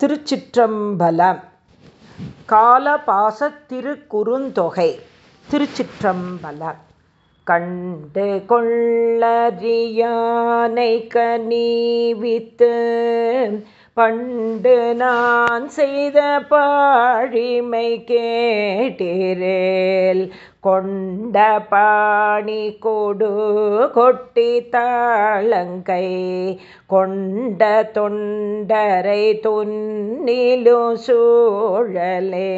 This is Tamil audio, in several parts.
திருச்சிற்றம்பலம். காலபாச திருக்குறுந்தொகை. திருச்சிற்றம்பலம். கண்டு கொள்ளறியானை கனிவித்து பண்டு நான் செய்த பாழிமை கேட்டீரேல். கொண்ட பாணி கொடு கொட்டி தாளங்கை கொண்ட தொண்டரை துன்னிலு சூழலே.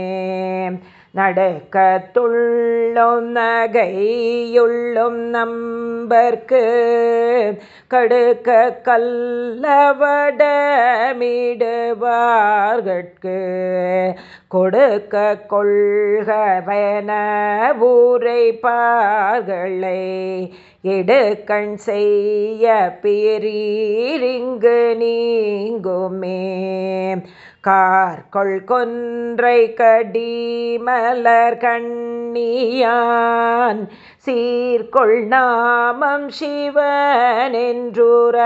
நடக்கத்துள்ளும் நகையுள்ளும் நம்பர்க்கு கடுக்க கல்லவடமிடுவார்கட்கு கொடுக்க கொள்கவன ஊரை பார்களை எடுக்கண் செய்ய பிறீரிங்கு நீங்குமே. கார்கொள் கொன்றை கடி மலர் கண்ணியான் சீர்கொள் நாமம் சிவனென்றுர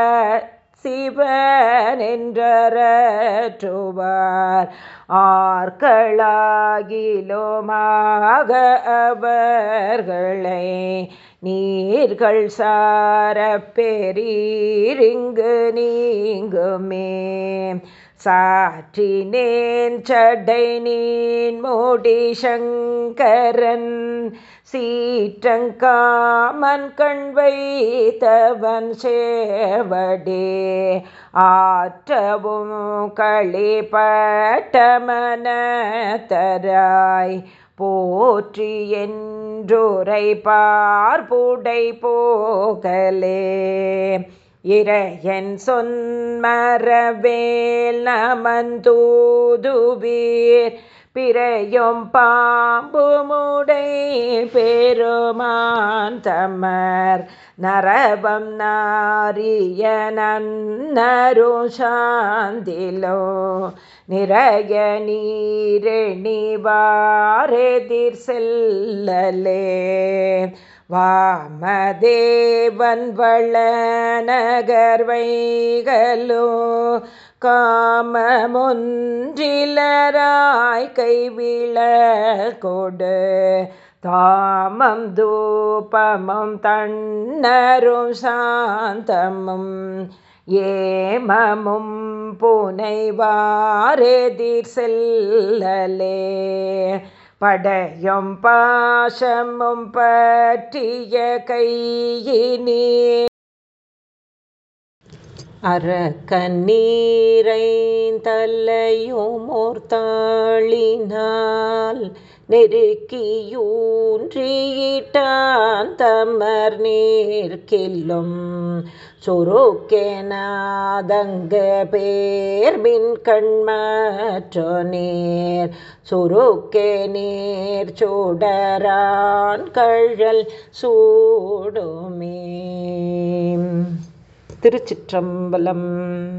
சிவனென்றற்றுவார் ஆர்களாகிலோமாக அவர்களை நீர்கள் சார பெரீரிங்கு நீங்குமே. சாற்றினேன் சடை நீன் மோடி சங்கரன் சீற்றங்காமன் கண் வைத்தவன் சேவடே. ஆற்றவும் களிப்பட்ட தராய் போற்றி என்றுரை பார்ப்புடை போகலே. இறையன் சொன்மரவேல் நமந்தூதுவீர். பிறையும் பாம்பு முடை பெருமான் தமர். நரபம் நாரிய நன்னரு சாந்திலோ. நிறைய நீரெணிவாரெதிர் செல்லலே. வாமதேவன் வள நகர்வைகளோ காமமொன்றிலராய் கைவிள கொடு தாமம் தூபமும் தன்னரும் சாந்தமும் ஏமமும் புனைவாரெதிர் செல்லலே. படையும் பாசமும் பற்றிய கையினே. அறக்கண்ணீரை தலையும் ஓர்த்தாளினால் நெருக்கியூன்றியிட்டான் தமர் நீர்க்கில்லும். சுருக்கேனாதங்க பேர்பின் கண்மற்ற நேர். சுருக்கே நீர் சூடரான் கழல் சூடுமே. திருச்சிற்றம்பலம்.